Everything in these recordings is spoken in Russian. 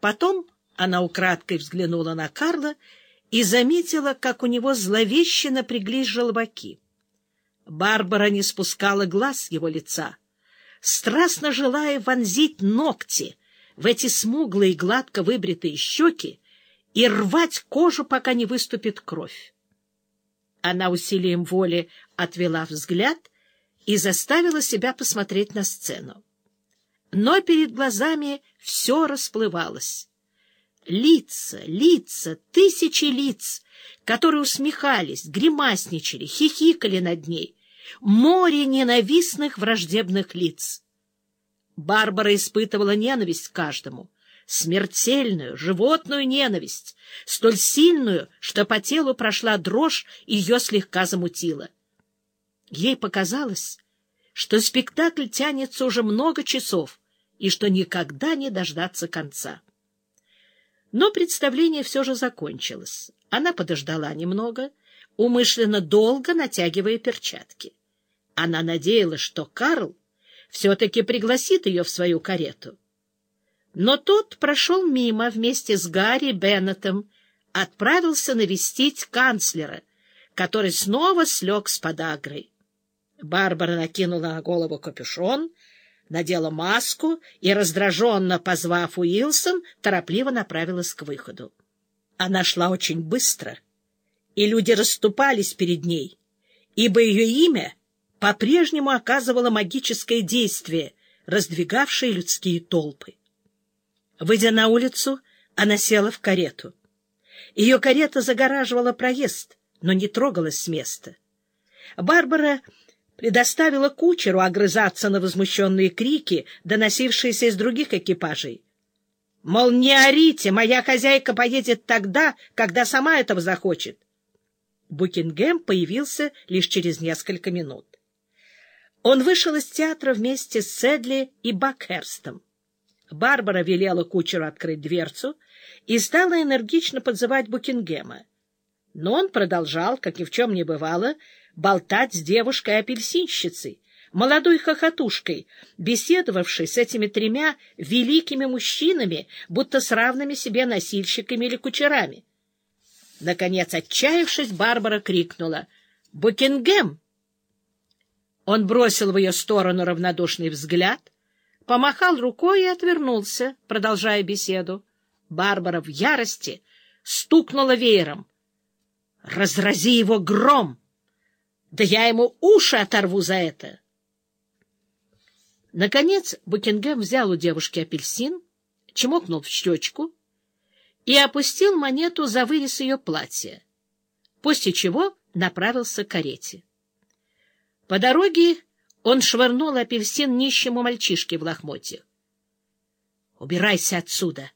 Потом она украдкой взглянула на Карла и заметила, как у него зловеще напряглись желваки. Барбара не спускала глаз его лица, страстно желая вонзить ногти в эти смуглые гладко выбритые щеки и рвать кожу, пока не выступит кровь. Она усилием воли отвела взгляд и заставила себя посмотреть на сцену. Но перед глазами все расплывалось. Лица, лица, тысячи лиц, которые усмехались, гримасничали, хихикали над ней. Море ненавистных враждебных лиц. Барбара испытывала ненависть каждому, смертельную, животную ненависть, столь сильную, что по телу прошла дрожь и ее слегка замутила. Ей показалось, что спектакль тянется уже много часов и что никогда не дождаться конца. Но представление все же закончилось. Она подождала немного, умышленно долго натягивая перчатки. Она надеялась, что Карл все-таки пригласит ее в свою карету. Но тот прошел мимо вместе с Гарри Беннетом, отправился навестить канцлера, который снова слег с подагрой. Барбара накинула на голову капюшон, надела маску и, раздраженно позвав Уилсон, торопливо направилась к выходу. Она шла очень быстро, и люди расступались перед ней, ибо ее имя по-прежнему оказывало магическое действие, раздвигавшее людские толпы. Выйдя на улицу, она села в карету. Ее карета загораживала проезд, но не трогалась с места. Барбара предоставила кучеру огрызаться на возмущенные крики, доносившиеся из других экипажей. Мол, не орите, моя хозяйка поедет тогда, когда сама этого захочет. Букингем появился лишь через несколько минут. Он вышел из театра вместе с Седли и Бакхерстом. Барбара велела кучеру открыть дверцу и стала энергично подзывать Букингема. Но он продолжал, как ни в чем не бывало, болтать с девушкой-апельсинщицей, молодой хохотушкой, беседовавшей с этими тремя великими мужчинами, будто с равными себе носильщиками или кучерами. Наконец, отчаявшись, Барбара крикнула «Букингем!» Он бросил в ее сторону равнодушный взгляд, помахал рукой и отвернулся, продолжая беседу. Барбара в ярости стукнула веером. «Разрази его гром! Да я ему уши оторву за это!» Наконец Букингем взял у девушки апельсин, чмокнул в щечку и опустил монету за вырез ее платья, после чего направился к карете. По дороге он швырнул апельсин нищему мальчишке в лохмотьях. — Убирайся отсюда!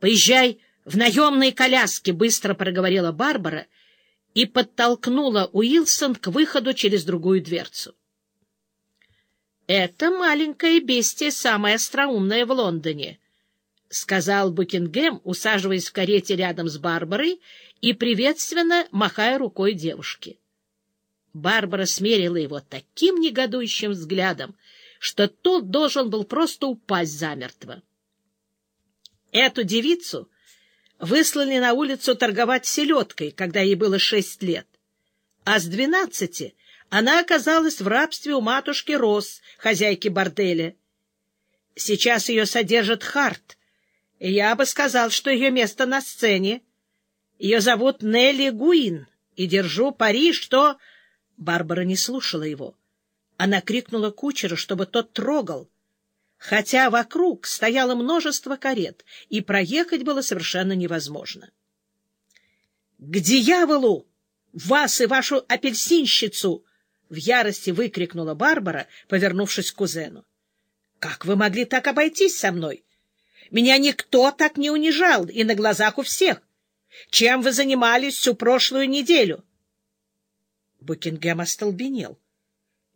Поезжай в наемные коляски! — быстро проговорила Барбара и подтолкнула Уилсон к выходу через другую дверцу. «Это маленькое бестие самое остроумное в Лондоне», — сказал Букингем, усаживаясь в карете рядом с Барбарой и приветственно махая рукой девушке. Барбара смерила его таким негодующим взглядом, что тот должен был просто упасть замертво. Эту девицу выслали на улицу торговать селедкой, когда ей было шесть лет, а с двенадцати она оказалась в рабстве у матушки Рос, хозяйки борделя. Сейчас ее содержит Харт, я бы сказал, что ее место на сцене. Ее зовут Нелли Гуин, и держу пари, что... Барбара не слушала его. Она крикнула кучеру, чтобы тот трогал, хотя вокруг стояло множество карет, и проехать было совершенно невозможно. — К дьяволу! Вас и вашу апельсинщицу! — в ярости выкрикнула Барбара, повернувшись к кузену. — Как вы могли так обойтись со мной? Меня никто так не унижал, и на глазах у всех. Чем вы занимались всю прошлую неделю? — Букингем остолбенел.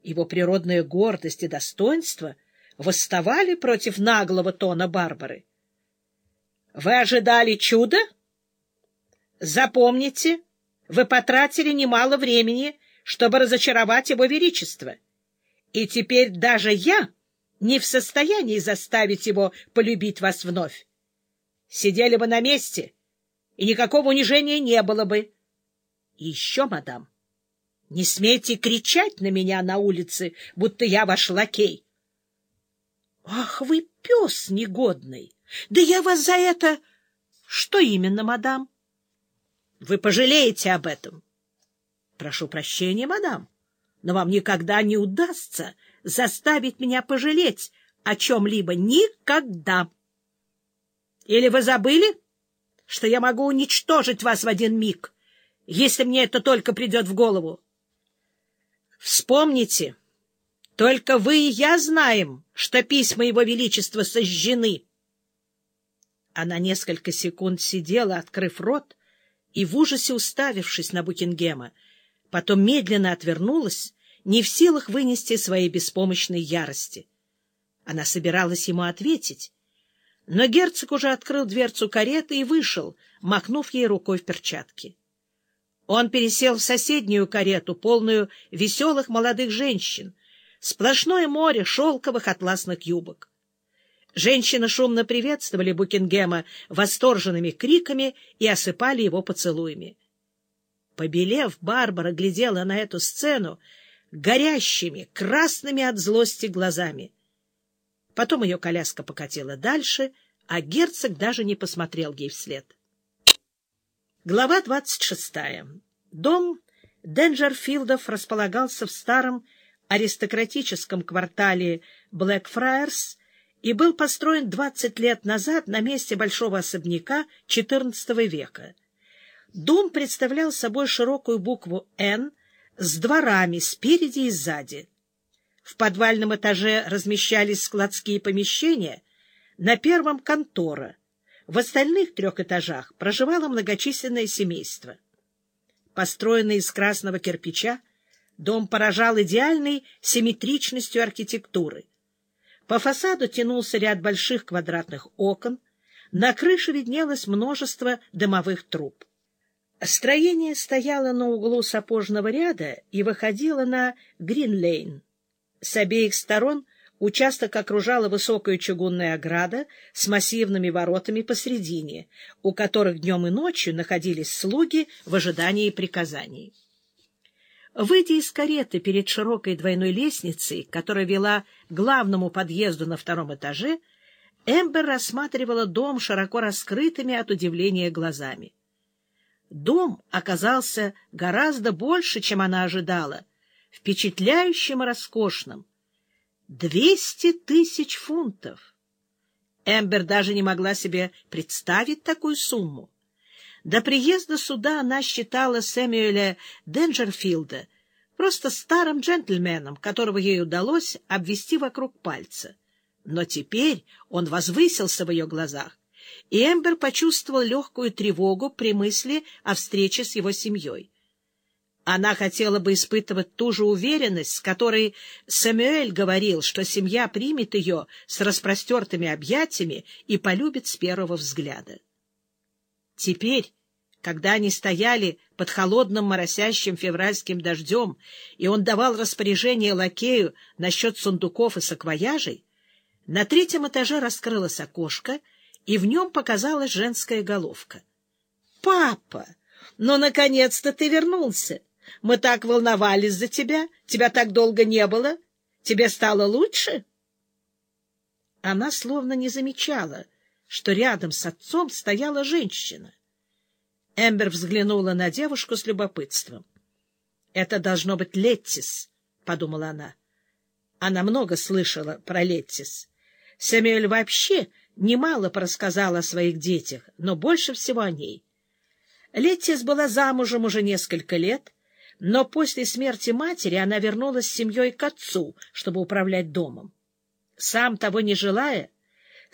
Его природная гордость и достоинство восставали против наглого тона Барбары. — Вы ожидали чуда? Запомните, вы потратили немало времени, чтобы разочаровать его величество. И теперь даже я не в состоянии заставить его полюбить вас вновь. сидели бы на месте, и никакого унижения не было бы. И еще, мадам, не смейте кричать на меня на улице, будто я ваш лакей. — Ах вы пес негодный! Да я вас за это... — Что именно, мадам? — Вы пожалеете об этом. — Прошу прощения, мадам, но вам никогда не удастся заставить меня пожалеть о чем-либо. Никогда. Или вы забыли, что я могу уничтожить вас в один миг, если мне это только придет в голову? Вспомните, только вы и я знаем, что письма Его Величества сожжены. Она несколько секунд сидела, открыв рот и в ужасе уставившись на Букингема, потом медленно отвернулась, не в силах вынести своей беспомощной ярости. Она собиралась ему ответить, но герцог уже открыл дверцу кареты и вышел, махнув ей рукой в перчатке. Он пересел в соседнюю карету, полную веселых молодых женщин, сплошное море шелковых атласных юбок. Женщины шумно приветствовали Букингема восторженными криками и осыпали его поцелуями. Побелев, Барбара глядела на эту сцену горящими, красными от злости глазами. Потом ее коляска покатила дальше, а герцог даже не посмотрел ей вслед. Глава двадцать шестая. Дом Денджерфилдов располагался в старом аристократическом квартале Блэкфрайерс и был построен двадцать лет назад на месте большого особняка XIV века. Дом представлял собой широкую букву «Н» с дворами спереди и сзади. В подвальном этаже размещались складские помещения, на первом — контора. В остальных трех этажах проживало многочисленное семейство. Построенный из красного кирпича, дом поражал идеальной симметричностью архитектуры. По фасаду тянулся ряд больших квадратных окон, на крыше виднелось множество дымовых труб. Строение стояло на углу сапожного ряда и выходило на Гринлейн. С обеих сторон участок окружала высокая чугунная ограда с массивными воротами посредине, у которых днем и ночью находились слуги в ожидании приказаний. Выйдя из кареты перед широкой двойной лестницей, которая вела к главному подъезду на втором этаже, Эмбер рассматривала дом широко раскрытыми от удивления глазами. Дом оказался гораздо больше, чем она ожидала — впечатляющим и роскошным. Двести тысяч фунтов! Эмбер даже не могла себе представить такую сумму. До приезда сюда она считала Сэмюэля Денджерфилда просто старым джентльменом, которого ей удалось обвести вокруг пальца. Но теперь он возвысился в ее глазах, и Эмбер почувствовал легкую тревогу при мысли о встрече с его семьей. Она хотела бы испытывать ту же уверенность, с которой Сэмюэль говорил, что семья примет ее с распростертыми объятиями и полюбит с первого взгляда. Теперь, когда они стояли под холодным моросящим февральским дождем, и он давал распоряжение лакею насчет сундуков и саквояжей, на третьем этаже раскрылось окошко, и в нем показалась женская головка. — Папа, ну, наконец-то ты вернулся! Мы так волновались за тебя. Тебя так долго не было. Тебе стало лучше?» Она словно не замечала, что рядом с отцом стояла женщина. Эмбер взглянула на девушку с любопытством. «Это должно быть Леттис», — подумала она. Она много слышала про Леттис. Сэмюэль вообще немало порассказал о своих детях, но больше всего о ней. Леттис была замужем уже несколько лет но после смерти матери она вернулась с семьей к отцу, чтобы управлять домом. Сам того не желая,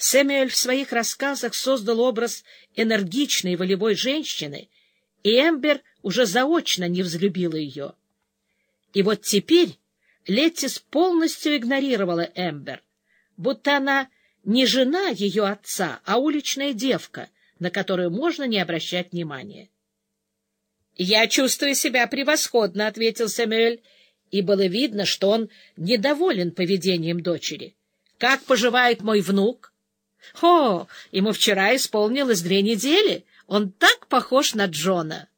Сэмюэль в своих рассказах создал образ энергичной волевой женщины, и Эмбер уже заочно не взлюбила ее. И вот теперь Леттис полностью игнорировала Эмбер, будто она не жена ее отца, а уличная девка, на которую можно не обращать внимания. «Я чувствую себя превосходно», — ответил Сэмюэль, и было видно, что он недоволен поведением дочери. «Как поживает мой внук? — О, ему вчера исполнилось две недели. Он так похож на Джона.